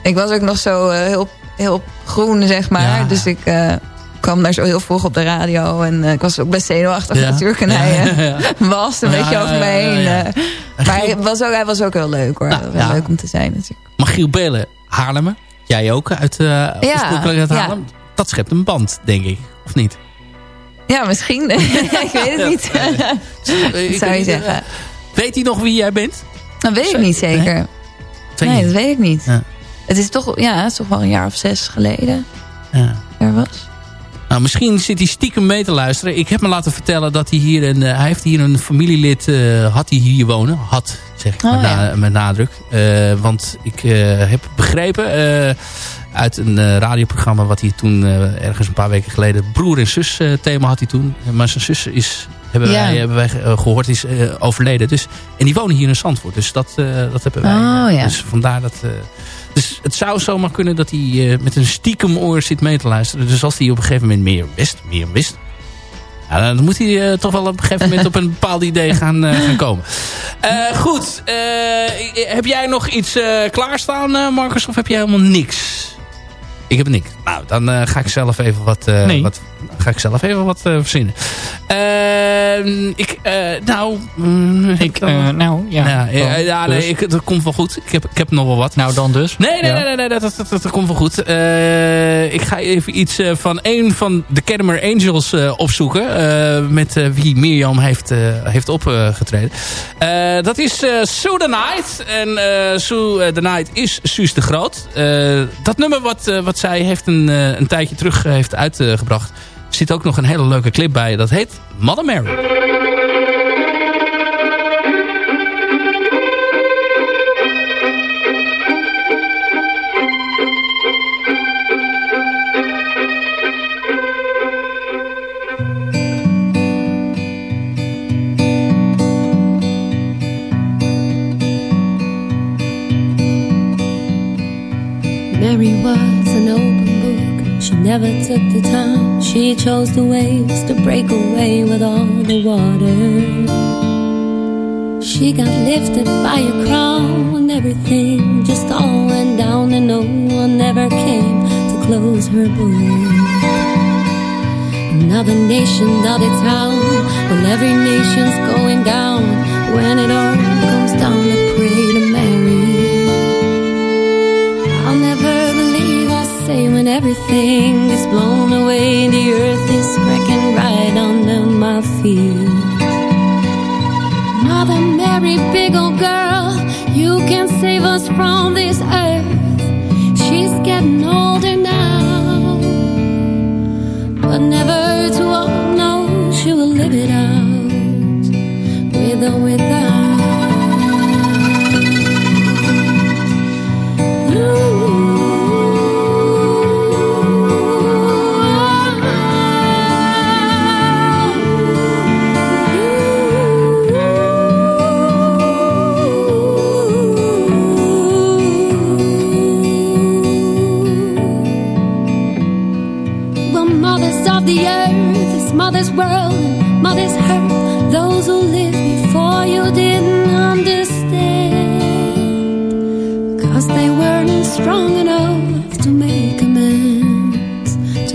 ik was ook nog zo heel, heel groen, zeg maar. Ja. Dus ik eh, kwam daar zo heel vroeg op de radio. En eh, ik was ook best zenuwachtig Ja. natuurlijk. En hij ja, eh, was een beetje over me heen. maar hij was, ook, hij was ook heel leuk hoor. Nou, leuk om te zijn natuurlijk. Maar Giel Belen, Haarlemmer. Jij ook uit, uh, uit. Haarlem. Dat schept een band, denk ik. Of niet? Ja, misschien. ik weet het niet. Ik zou je zeggen. Weet hij nog wie jij bent? Dat weet ik niet zeker. Nee, dat weet ik niet. Het is toch, ja, het is toch wel een jaar of zes geleden. Ja. Er was. Nou, misschien zit hij stiekem mee te luisteren. Ik heb me laten vertellen dat hij hier een, eh, hij heeft hier een familielid, eh, had hij hier wonen. Had, zeg ik Oh, met, na- ja. met nadruk. Eh, want ik eh, heb begrepen uit een radioprogramma wat hij toen ergens een paar weken geleden, broer en zus thema had hij toen. Maar zijn zus is, hebben Ja. wij, hebben wij eh, gehoord, is overleden. Dus, en die wonen hier in Zandvoort. Dus dat, dat hebben wij. Oh, ja. Dus vandaar dat... dus het zou zomaar kunnen dat hij eh, met een stiekem oor zit mee te luisteren. Dus als hij op een gegeven moment meer wist, meer wist. Ja, dan moet hij eh, toch wel op een gegeven moment op een bepaald idee gaan, eh, gaan komen. Goed, heb jij nog iets klaarstaan, Marcus? Of heb jij helemaal niks? Ik heb niks. Nou, dan ga ik zelf even wat, Nee. wat, ga ik zelf even wat eh, verzinnen. Eh, ik, eh, nou... mm, Ik, eh, nou, ja. ja, nee, dus. ik, dat komt wel goed. Ik heb, ik heb nog wel wat. Nou, dan dus. Nee, nee, Ja. nee, nee, nee, dat, dat, dat, dat komt wel goed. Ik ga even iets van een van de Kennemer Angels opzoeken. met wie Mirjam heeft, heeft opgetreden. Dat is Sue the Night. En Sue the Night is Suus de Groot. Dat nummer wat, wat zij heeft een, een tijdje terug heeft uitgebracht... zit ook nog een hele leuke clip bij. Dat heet Mother Mary. Mary was an open never took the time. She chose the waves to break away with all the water. She got lifted by a crown and everything just all went down and no one ever came to close her book. Another nation, another town. Well, every nation's going down when it all everything is blown away, the earth is cracking right under my feet. Mother Mary, big old girl, you can save us from this earth. She's getting older now, but never too old. No, she will live it out with or without.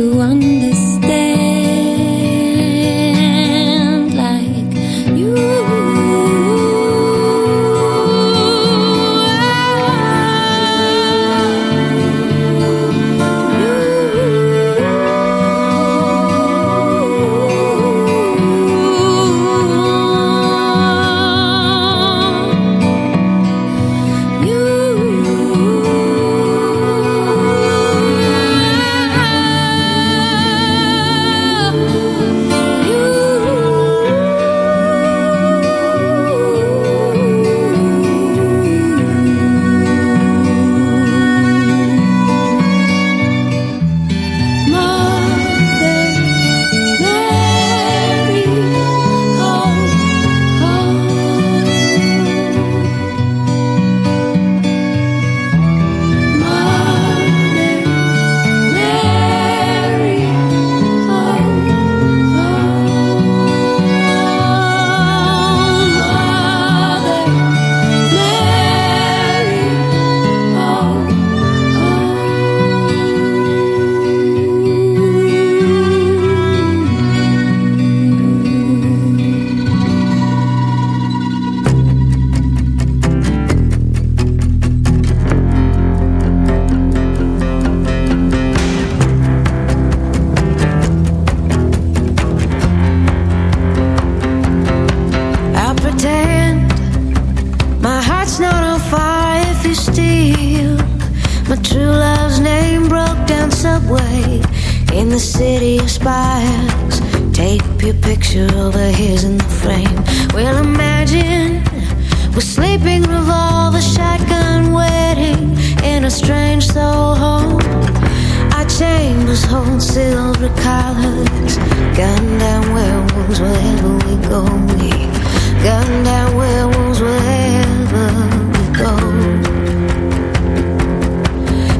To understand chambers hold silver collars. Gun down werewolves wherever we go. We gun down werewolves wherever we go.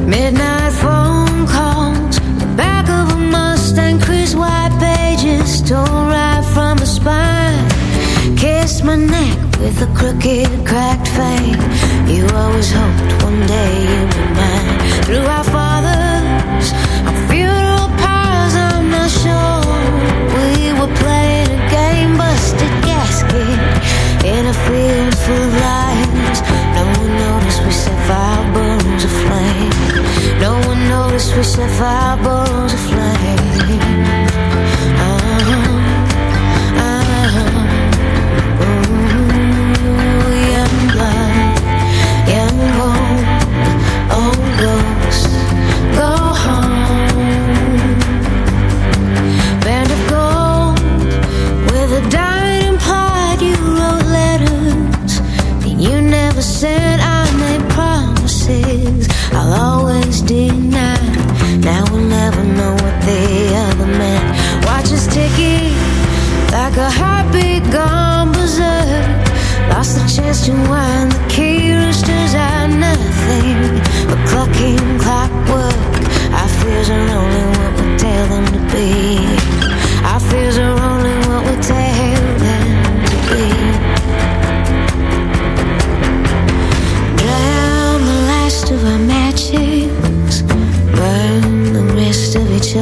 Midnight phone calls, the back of a Mustang, Chris White pages, torn right from the spine. Kiss my neck with a crooked, cracked fade. You always hoped one day you'd be mine. Through our field full. No one noticed we set. No one noticed we set fire burns aflame.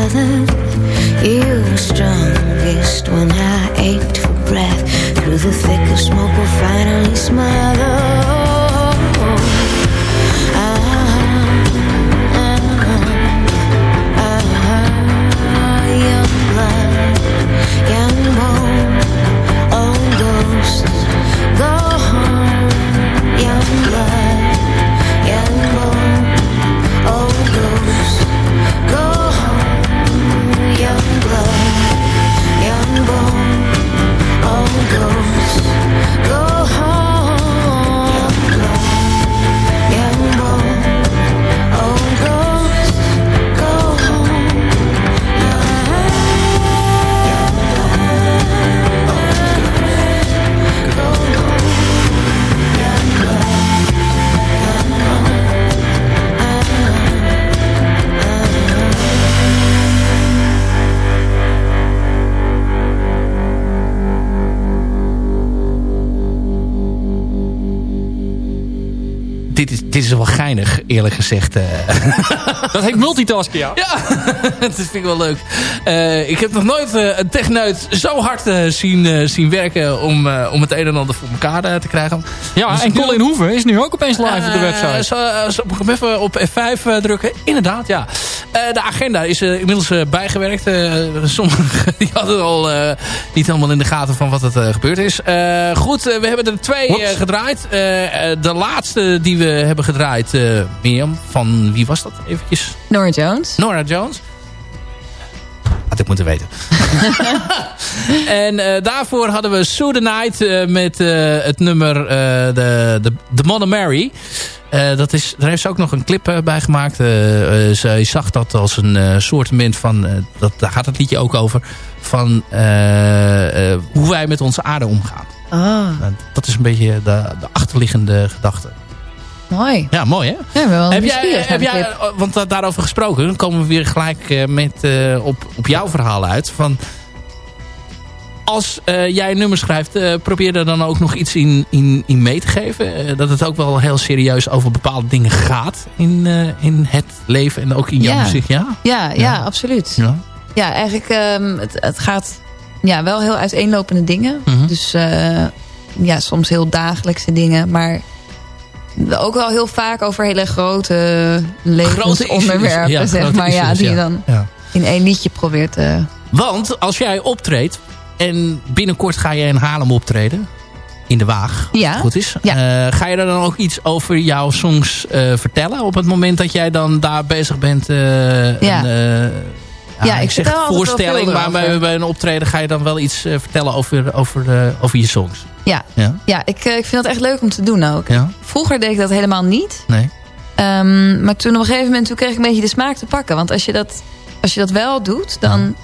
Other. You were strongest when I ached for breath. Through the thick of smoke, we'll finally smother. Young eerlijk gezegd. eh. Dat heet multitasken, ja. Ja, dat vind ik wel leuk. Eh, ik heb nog nooit eh, een techneut zo hard zien, zien werken om, om het een en ander voor elkaar te krijgen. Ja, Dus en Colin Hoeven is nu ook opeens live op de website. Ik hem even op F5 eh, drukken? Inderdaad, ja. Eh, de agenda is eh, inmiddels eh, bijgewerkt. Eh, sommigen die hadden al eh, niet helemaal in de gaten van wat het eh, gebeurd is. Eh, goed, we hebben er twee eh, gedraaid. De laatste die we hebben gedraaid, eh Mirjam, van wie was dat eventjes? Nora Jones. Nora Jones. Had ik moeten weten. en eh, daarvoor hadden we Sue the Night eh, met eh, het nummer eh, de, de, de Mother Mary. Eh, dat is, daar heeft ze ook nog een clip eh, bij gemaakt. Eh, eh, zij zag dat als een eh soortement van... dat, daar gaat het liedje ook over. Van hoe wij met onze aarde omgaan. Ah, Nou, dat is een beetje de, de achterliggende gedachte. mooi. Ja, mooi hè? Ja, wel Heb jij, heb jij, want da- daarover gesproken, dan komen we weer gelijk met, op, op jouw verhaal uit. Van, als eh, jij een nummer schrijft, eh, probeer er dan ook nog iets in, in, in mee te geven. Eh, dat het ook wel heel serieus over bepaalde dingen gaat in, in het leven en ook in jouw Ja. muziek. Ja? Ja, ja, absoluut. Ja. Ja, eigenlijk ehm, het, het gaat ja, wel heel uiteenlopende dingen. Mhm. Dus ja, soms heel dagelijkse dingen. Maar ook wel heel vaak over hele grote levensonderwerpen. Ja, zeg grote maar. Ja, die je dan Ja. in één liedje probeert te... Want als jij optreedt en binnenkort ga je in Haarlem optreden. in de Waag. als Ja. het goed is. Ja. Eh, ga je daar dan ook iets over jouw songs eh, vertellen? Op het moment dat jij dan daar bezig bent? eh, Ja. Ja, ik ik zeg voorstelling, maar bij, bij een optreden ga je dan wel iets vertellen over, over, over je songs. Ja, Ja? ja ik, ik vind dat echt leuk om te doen ook. Ja? Vroeger deed ik dat helemaal niet. Nee? Ehm, maar toen op een gegeven moment toen kreeg ik een beetje de smaak te pakken. Want als je dat, als je dat wel doet, dan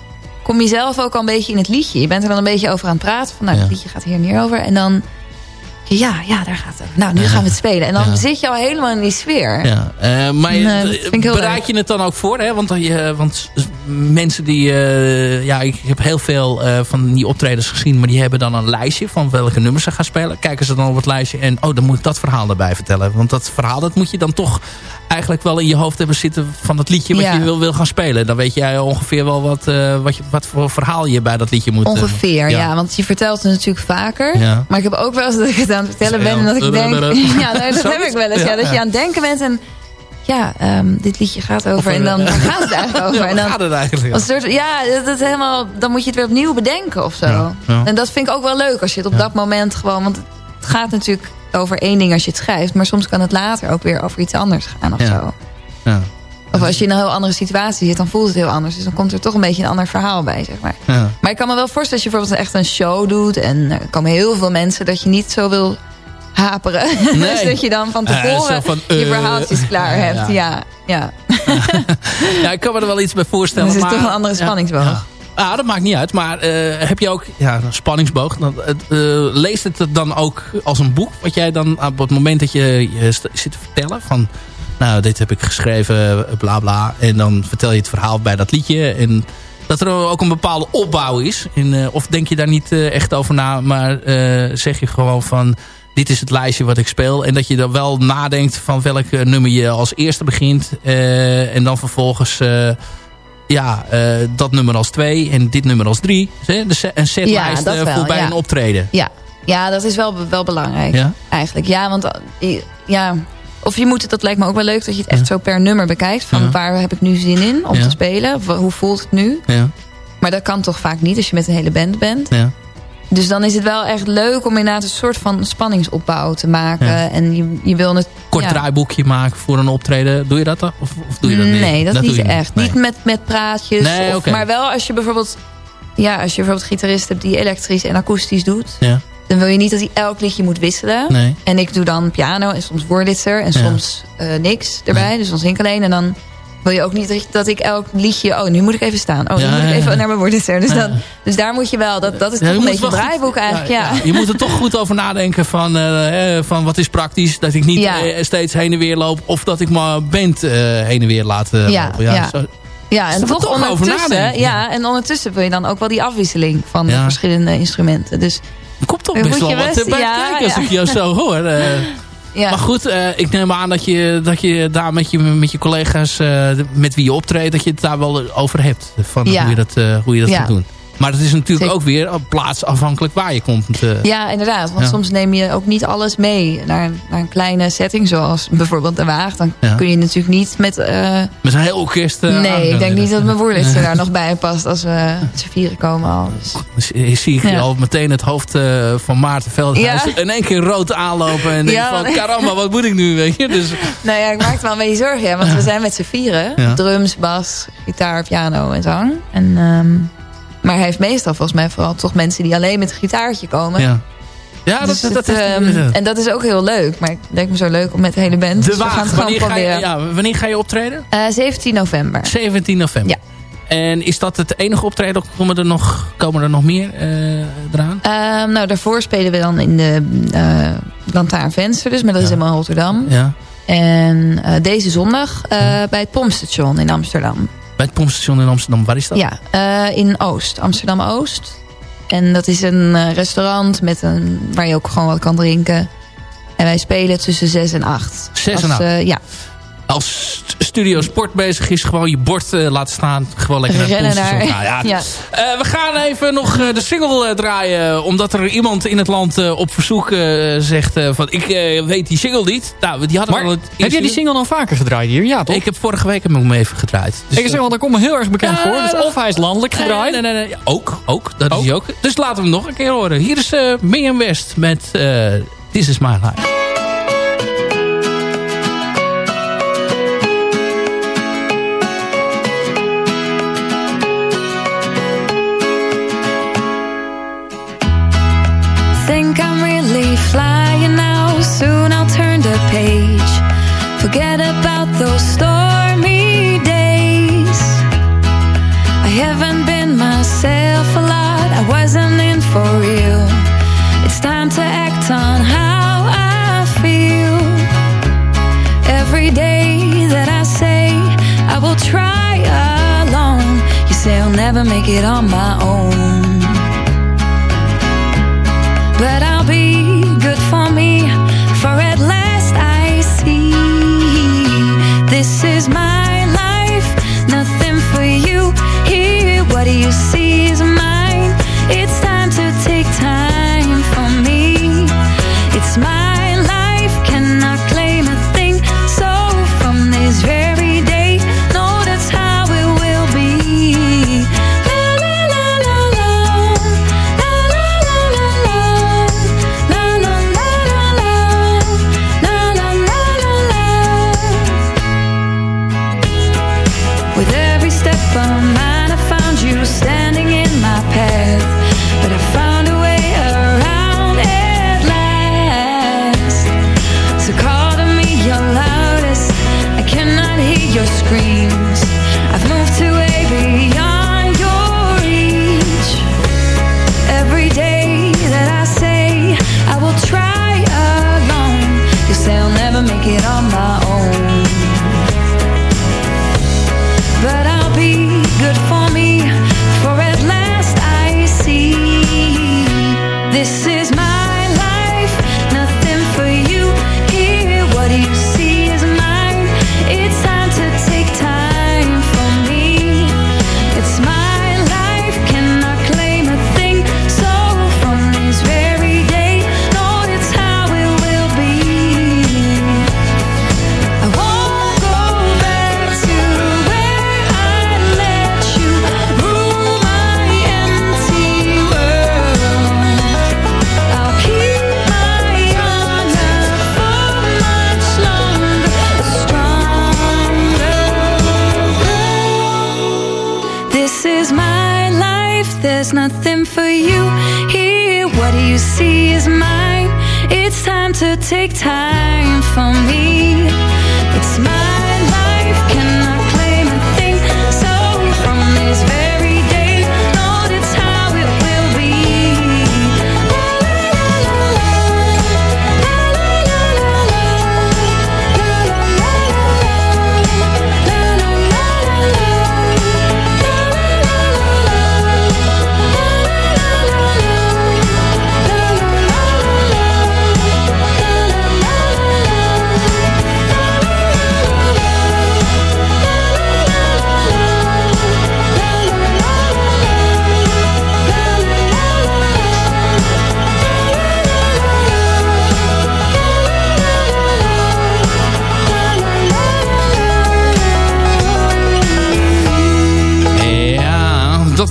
kom je zelf ook al een beetje in het liedje. Je bent er dan een beetje over aan het praten. Van, nou, het liedje gaat hier en hier over. En dan, ja, ja, daar gaat het. Nou, nu gaan we het spelen. En dan Ja. zit je al helemaal in die sfeer. Ja, eh, maar je- Nee, dat bereid je het dan ook voor? Hè? Want, je, want mensen die... eh, ja, ik heb heel veel eh, van die optredens gezien... maar die hebben dan een lijstje van welke nummers ze gaan spelen. Kijken ze dan op het lijstje en... oh, dan moet ik dat verhaal erbij vertellen. Want dat verhaal, dat moet je dan toch eigenlijk wel in je hoofd hebben zitten... van het liedje wat Ja. je wil, wil gaan spelen. Dan weet jij ongeveer wel wat, eh, wat, je, wat voor verhaal je bij dat liedje moet... eh, Ongeveer, ja. Want je vertelt het natuurlijk vaker. Maar ik heb ook wel eens dat ik het aan het vertellen ben... en dat ik denk... Ja, dat heb ik wel eens. Ja, dat je aan het denken bent en... Ja, ehm, dit liedje gaat over. En dan gaat het eigenlijk over? Ja, en dan, gaat het eigenlijk Als een soort, ja, dat is helemaal, dan moet je het weer opnieuw bedenken of zo. Ja, ja. En dat vind ik ook wel leuk als je het op dat moment gewoon... Want het gaat natuurlijk over één ding als je het schrijft. Maar soms kan het later ook weer over iets anders gaan of zo. Ja. Of als je in een heel andere situatie zit, dan voelt het heel anders. Dus dan komt er toch een beetje een ander verhaal bij, zeg maar. Ja. Maar ik kan me wel voorstellen als je bijvoorbeeld echt een show doet... en er komen heel veel mensen dat je niet zo wil haperen. Nee. dus dat je dan van tevoren van, je eh, verhaaltjes klaar hebt. Ja, ja. ja, ik kan me er wel iets bij voorstellen. Dus het is maar, toch een andere spanningsboog. Ja. Ah, dat maakt niet uit. Maar eh, heb je ook ja, een spanningsboog? Dan, eh, leest het dan ook als een boek? Wat jij dan op het moment dat je, je zit te vertellen van... Nou, dit heb ik geschreven, bla bla. En dan vertel je het verhaal bij dat liedje. En dat er ook een bepaalde opbouw is. En, eh, of denk je daar niet eh, echt over na? Maar eh, zeg je gewoon van... Dit is het lijstje wat ik speel. En dat je dan wel nadenkt van welk nummer je als eerste begint. en dan vervolgens... ja, dat nummer als twee en dit nummer als drie. Se- een setlijst voor bij ja. een optreden. Ja, ja dat is wel, wel belangrijk. Ja? Eigenlijk. Ja, want ja, of je moet het, dat lijkt me ook wel leuk... dat je het echt zo per nummer bekijkt. Van Ja. waar heb ik nu zin in om Ja. te spelen? Of hoe voelt het nu? Ja, Maar dat kan toch vaak niet als je met een hele band bent. ja. Dus dan is het wel echt leuk om inderdaad een soort van spanningsopbouw te maken. En je, je wil het... Kort draaiboekje maken voor een optreden. Doe je dat dan? Of, of doe je dat niet? Nee, dat, doe niet echt. Nee. Niet met, met praatjes. Nee, of. Maar wel als je bijvoorbeeld... Ja, als je bijvoorbeeld gitarist hebt die elektrisch en akoestisch doet... Ja, dan wil je niet dat hij elk liedje moet wisselen. nee. En ik doe dan piano en soms Wurlitzer en Ja. soms eh, niks erbij. Nee. Dus dan zing ik alleen. En dan wil je ook niet dat ik- dat ik elk liedje... Oh, nu moet ik even staan. Oh, nu Ja, moet ik even ja. naar mijn Wurlitzer. Dus, dan, dus daar moet je wel... Dat, dat is toch een beetje een goed- draaiboek eigenlijk. Ja, Je moet er toch goed over nadenken van, eh, van wat is praktisch. Dat ik niet eh, steeds heen en weer loop. Of dat ik mijn band heen en weer laat Ja, lopen. ja. zo- Ja, en toch ondertussen, ja, en ondertussen wil je dan ook wel die afwisseling van de verschillende instrumenten. Dus komt toch best wel wat best- bij ja, kijken als ik jou zo hoor. eh. ja, Maar goed, eh, ik neem aan dat je, dat je daar met je, met je collega's eh, met wie je optreedt, dat je het daar wel over hebt. Van Ja. hoe je dat, hoe je dat Ja. gaat doen. Maar het is natuurlijk Zeker. ook weer plaatsafhankelijk waar je komt. eh. ja, inderdaad. Want Ja. soms neem je ook niet alles mee naar, naar een kleine setting, zoals bijvoorbeeld de Waag. Dan Ja. kun je natuurlijk niet met... eh, Met een heel orkest. eh, nee, ik denk niet dat mijn woerlitser daar nog bij past als we z'n vieren komen al. Dus. Dus zie ik Ja. al meteen het hoofd van Maarten Veldhuis in één keer rood aanlopen. En denk van, caramba, wat moet ik nu? Weet je? Dus, Nou ja, ik maakte wel een beetje zorgen, ja, want we zijn met z'n vieren. Drums, bas, gitaar, piano en zang. En, ehm, maar hij heeft meestal volgens mij vooral toch mensen die alleen met een gitaartje komen. ja. Ja, dat, Dus dat, dat het, ehm, en dat is ook heel leuk. Maar het lijkt me zo leuk om met de hele band. De dus we gaan Waag, het gewoon wanneer ga, je, proberen. ja, wanneer ga je optreden? Eh, 17 november. 17 november. Ja. En is dat het enige optreden? Of komen er nog, komen er nog meer eh, eraan? Ehm, nou, daarvoor spelen we dan in de uh, Lantaarnvenster. Dus, maar dat is helemaal in Rotterdam. Ja. En eh, deze zondag eh, bij het Pompstation in Amsterdam. Bij het pompstation in Amsterdam, waar is dat? Ja, eh, in Oost, Amsterdam-Oost. En dat is een eh, restaurant met een, waar je ook gewoon wat kan drinken. En wij spelen tussen 6 en 8. Zes Als, en acht. eh, ja, Als st- Studio Sport bezig is. Gewoon je bord eh, laten staan. Gewoon lekker naar gaan. Ja. ja. Eh, we gaan even nog eh, de single draaien. Omdat er iemand in het land op verzoek zegt van... Ik weet die single niet. Nou, die hadden Maar we al het heb jij die single dan vaker gedraaid hier? Ja, toch? Ik heb vorige week hem even gedraaid. Dus, ik zeg wel, daar komt me heel erg bekend voor. Dus of hij is landelijk gedraaid. Nee, nee, nee. Ja, Ook, ook. Dat Ook? is hij ook. Dus laten we hem nog een keer horen. Hier is eh Mirjam West met This Is My Life. Flying now. Soon I'll turn the page. Forget about those stormy days. I haven't been myself a lot. I wasn't in for real. It's time to act on how I feel. Every day that I say I will try alone, you say I'll never make it on my own body you see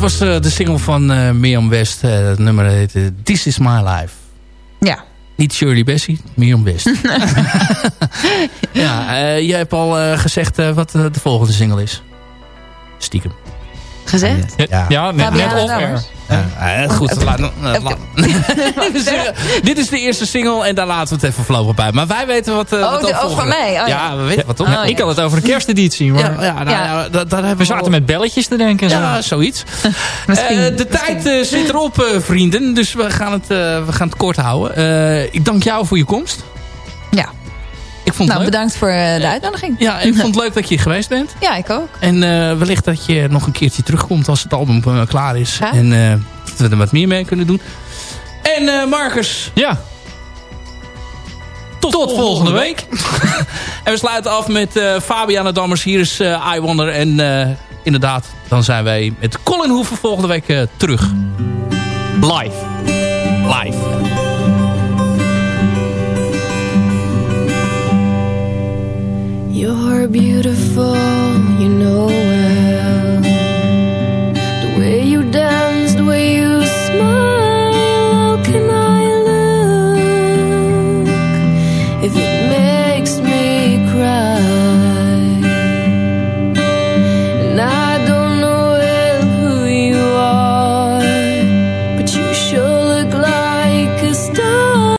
was eh, de single van eh Mirjam West. Eh, het nummer heet eh, This Is My Life. Ja. Niet Shirley Bassey, Mirjam West. ja, jij hebt al gezegd wat de volgende single is. Stiekem. Gezegd? Ja. Ja, net, net. Ja, eh, goed, laat, laat- dit is de eerste single en daar laten we het even voorlopig bij. Maar wij weten wat, eh Oh, wat de- oh, van mij. Oh, ja. ja, we weten wat toch? Oh. Ik had het over de kersteditie. Maar ja, nou, daar, daar hebben We zaten met belletjes te denken. en zo. Ja, zoiets. Misschien. Eh, de tijd eh, zit erop, eh, vrienden. Dus we gaan het, eh, we gaan het kort houden. Eh, ik dank jou voor je komst. Ik vond het Nou, leuk. bedankt voor eh, de uitnodiging. Ja, ik vond het leuk dat je geweest bent. Ja, ik ook. En eh, wellicht dat je nog een keertje terugkomt als het album eh, klaar is. Ja. En eh, dat we er wat meer mee kunnen doen. En eh, Marcus, Ja, tot, volgende week. en we sluiten af met uh, Fabiana Dammers. Hier is uh, I Wonder. En uh, inderdaad, dan zijn wij met Colin Hoeven volgende week terug. Live. Live. You're beautiful, you know it.